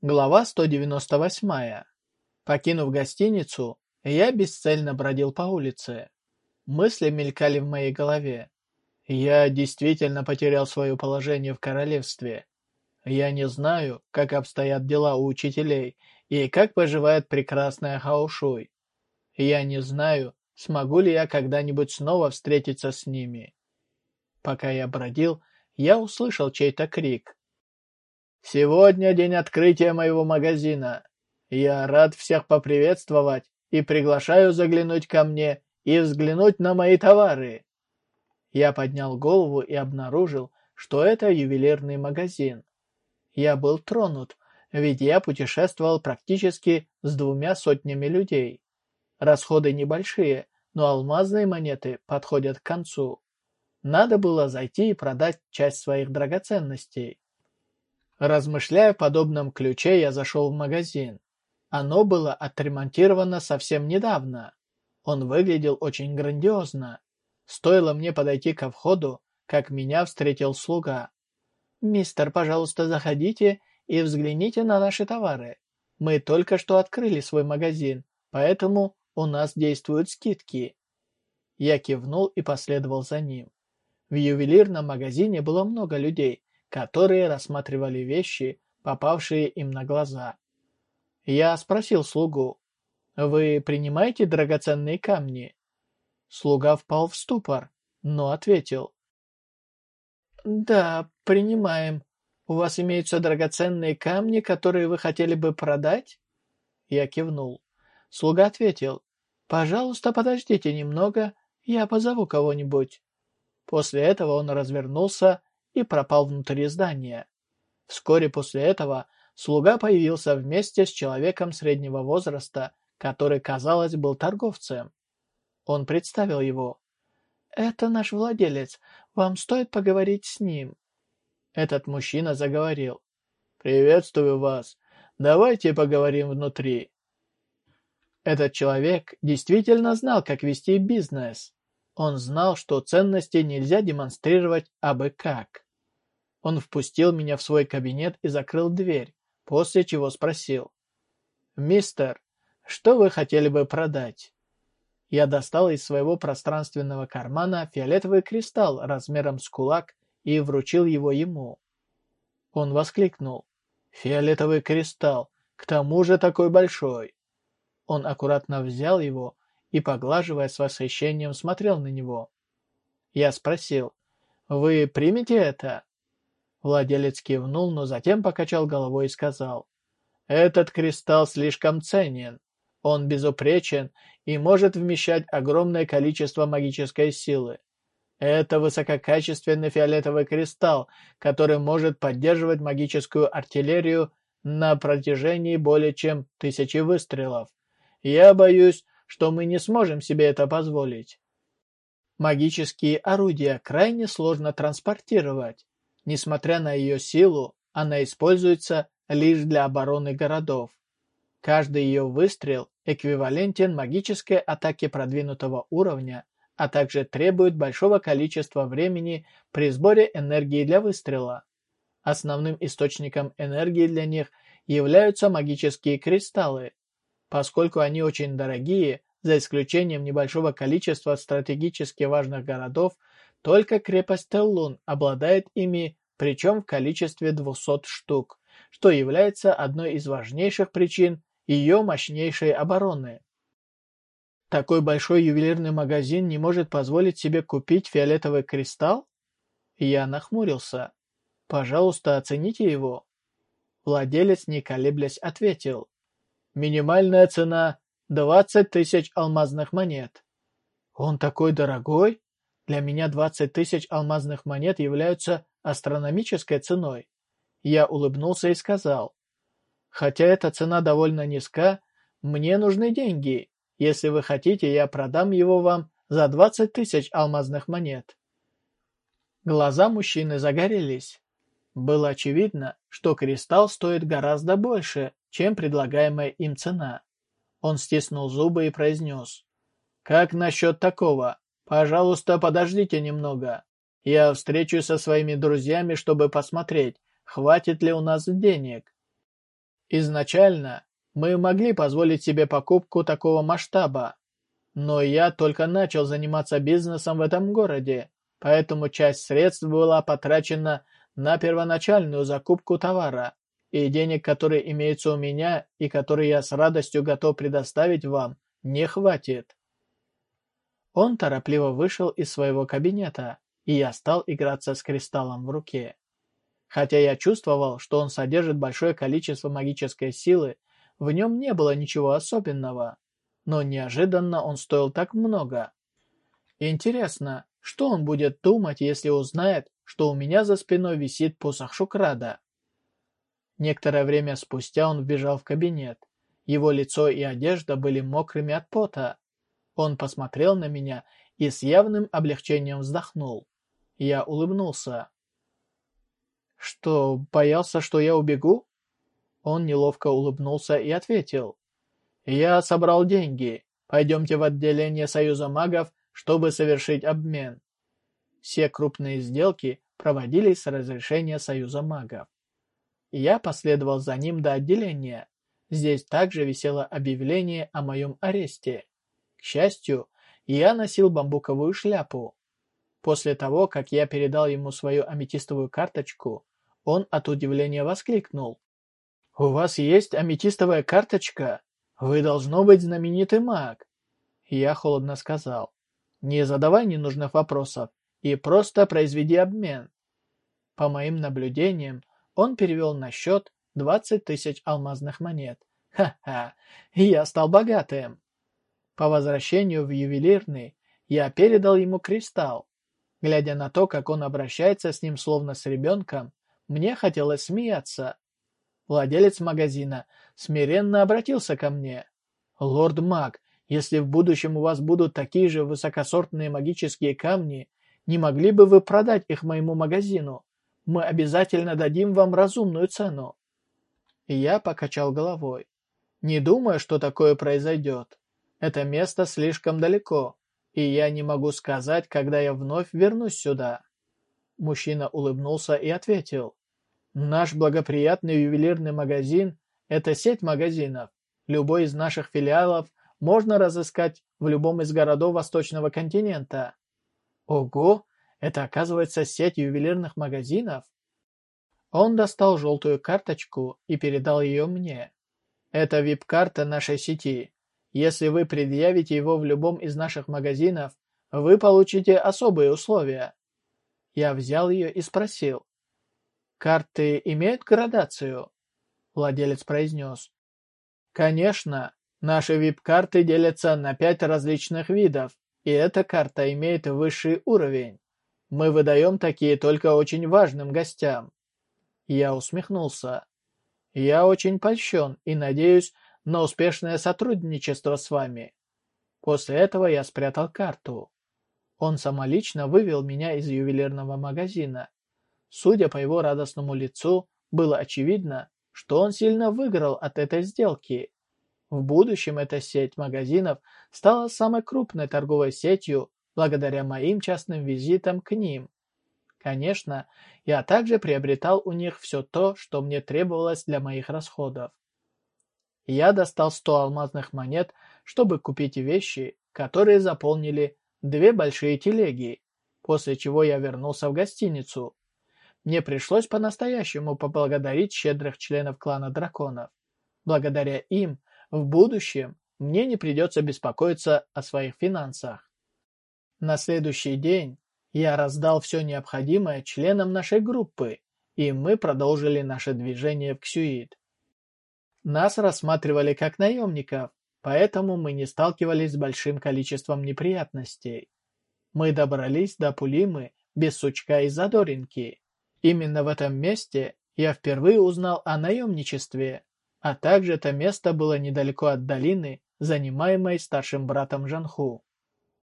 Глава 198. Покинув гостиницу, я бесцельно бродил по улице. Мысли мелькали в моей голове. Я действительно потерял свое положение в королевстве. Я не знаю, как обстоят дела у учителей и как поживает прекрасная Хаошуй. Я не знаю, смогу ли я когда-нибудь снова встретиться с ними. Пока я бродил, я услышал чей-то крик. Сегодня день открытия моего магазина. Я рад всех поприветствовать и приглашаю заглянуть ко мне и взглянуть на мои товары. Я поднял голову и обнаружил, что это ювелирный магазин. Я был тронут, ведь я путешествовал практически с двумя сотнями людей. Расходы небольшие, но алмазные монеты подходят к концу. Надо было зайти и продать часть своих драгоценностей. Размышляя в подобном ключе, я зашел в магазин. Оно было отремонтировано совсем недавно. Он выглядел очень грандиозно. Стоило мне подойти ко входу, как меня встретил слуга. «Мистер, пожалуйста, заходите и взгляните на наши товары. Мы только что открыли свой магазин, поэтому у нас действуют скидки». Я кивнул и последовал за ним. В ювелирном магазине было много людей, которые рассматривали вещи, попавшие им на глаза. Я спросил слугу, «Вы принимаете драгоценные камни?» Слуга впал в ступор, но ответил, «Да, принимаем. У вас имеются драгоценные камни, которые вы хотели бы продать?» Я кивнул. Слуга ответил, «Пожалуйста, подождите немного, я позову кого-нибудь». После этого он развернулся и пропал внутри здания. Вскоре после этого слуга появился вместе с человеком среднего возраста, который, казалось, был торговцем. Он представил его. «Это наш владелец. Вам стоит поговорить с ним». Этот мужчина заговорил. «Приветствую вас. Давайте поговорим внутри». Этот человек действительно знал, как вести бизнес. Он знал, что ценности нельзя демонстрировать абы как. Он впустил меня в свой кабинет и закрыл дверь, после чего спросил. «Мистер, что вы хотели бы продать?» Я достал из своего пространственного кармана фиолетовый кристалл размером с кулак и вручил его ему. Он воскликнул. «Фиолетовый кристалл! К тому же такой большой!» Он аккуратно взял его и, поглаживая с восхищением, смотрел на него. Я спросил. «Вы примете это?» Владелец кивнул, но затем покачал головой и сказал, «Этот кристалл слишком ценен. Он безупречен и может вмещать огромное количество магической силы. Это высококачественный фиолетовый кристалл, который может поддерживать магическую артиллерию на протяжении более чем тысячи выстрелов. Я боюсь, что мы не сможем себе это позволить. Магические орудия крайне сложно транспортировать, Несмотря на ее силу, она используется лишь для обороны городов. Каждый ее выстрел эквивалентен магической атаке продвинутого уровня, а также требует большого количества времени при сборе энергии для выстрела. Основным источником энергии для них являются магические кристаллы. Поскольку они очень дорогие, за исключением небольшого количества стратегически важных городов, только крепость Теллун обладает ими причем в количестве 200 штук, что является одной из важнейших причин ее мощнейшей обороны. Такой большой ювелирный магазин не может позволить себе купить фиолетовый кристалл? Я нахмурился. Пожалуйста, оцените его. Владелец, не колеблясь, ответил. Минимальная цена – 20 тысяч алмазных монет. Он такой дорогой? Для меня 20 тысяч алмазных монет являются астрономической ценой. Я улыбнулся и сказал, «Хотя эта цена довольно низка, мне нужны деньги. Если вы хотите, я продам его вам за 20 тысяч алмазных монет». Глаза мужчины загорелись. Было очевидно, что кристалл стоит гораздо больше, чем предлагаемая им цена. Он стиснул зубы и произнес, «Как насчет такого? Пожалуйста, подождите немного. Я встречусь со своими друзьями, чтобы посмотреть, хватит ли у нас денег. Изначально мы могли позволить себе покупку такого масштаба, но я только начал заниматься бизнесом в этом городе, поэтому часть средств была потрачена на первоначальную закупку товара, и денег, которые имеются у меня и которые я с радостью готов предоставить вам, не хватит. Он торопливо вышел из своего кабинета, и я стал играться с кристаллом в руке. Хотя я чувствовал, что он содержит большое количество магической силы, в нем не было ничего особенного, но неожиданно он стоил так много. Интересно, что он будет думать, если узнает, что у меня за спиной висит посох Шукрада? Некоторое время спустя он вбежал в кабинет. Его лицо и одежда были мокрыми от пота. Он посмотрел на меня и с явным облегчением вздохнул. Я улыбнулся. «Что, боялся, что я убегу?» Он неловко улыбнулся и ответил. «Я собрал деньги. Пойдемте в отделение Союза магов, чтобы совершить обмен». Все крупные сделки проводились с разрешения Союза магов. Я последовал за ним до отделения. Здесь также висело объявление о моем аресте. К счастью, я носил бамбуковую шляпу. После того, как я передал ему свою аметистовую карточку, он от удивления воскликнул. «У вас есть аметистовая карточка? Вы должно быть знаменитый маг!» Я холодно сказал. «Не задавай ненужных вопросов и просто произведи обмен». По моим наблюдениям, он перевел на счет 20 тысяч алмазных монет. Ха-ха, я стал богатым. По возвращению в ювелирный я передал ему кристалл. Глядя на то, как он обращается с ним словно с ребенком, мне хотелось смеяться. Владелец магазина смиренно обратился ко мне. «Лорд Маг, если в будущем у вас будут такие же высокосортные магические камни, не могли бы вы продать их моему магазину? Мы обязательно дадим вам разумную цену». Я покачал головой. «Не думаю, что такое произойдет. Это место слишком далеко, и я не могу сказать, когда я вновь вернусь сюда». Мужчина улыбнулся и ответил. «Наш благоприятный ювелирный магазин – это сеть магазинов. Любой из наших филиалов можно разыскать в любом из городов Восточного континента». «Ого! Это, оказывается, сеть ювелирных магазинов?» Он достал желтую карточку и передал ее мне. «Это вип-карта нашей сети. Если вы предъявите его в любом из наших магазинов, вы получите особые условия. Я взял ее и спросил. «Карты имеют градацию?» Владелец произнес. «Конечно. Наши вип-карты делятся на пять различных видов, и эта карта имеет высший уровень. Мы выдаем такие только очень важным гостям». Я усмехнулся. «Я очень польщен и надеюсь, на успешное сотрудничество с вами. После этого я спрятал карту. Он самолично вывел меня из ювелирного магазина. Судя по его радостному лицу, было очевидно, что он сильно выиграл от этой сделки. В будущем эта сеть магазинов стала самой крупной торговой сетью благодаря моим частным визитам к ним. Конечно, я также приобретал у них все то, что мне требовалось для моих расходов. Я достал сто алмазных монет, чтобы купить вещи, которые заполнили две большие телеги, после чего я вернулся в гостиницу. Мне пришлось по-настоящему поблагодарить щедрых членов клана драконов. Благодаря им в будущем мне не придется беспокоиться о своих финансах. На следующий день я раздал все необходимое членам нашей группы, и мы продолжили наше движение в Ксюит. Нас рассматривали как наемников, поэтому мы не сталкивались с большим количеством неприятностей. Мы добрались до Пулимы без сучка и задоринки. Именно в этом месте я впервые узнал о наемничестве, а также это место было недалеко от долины, занимаемой старшим братом Жанху.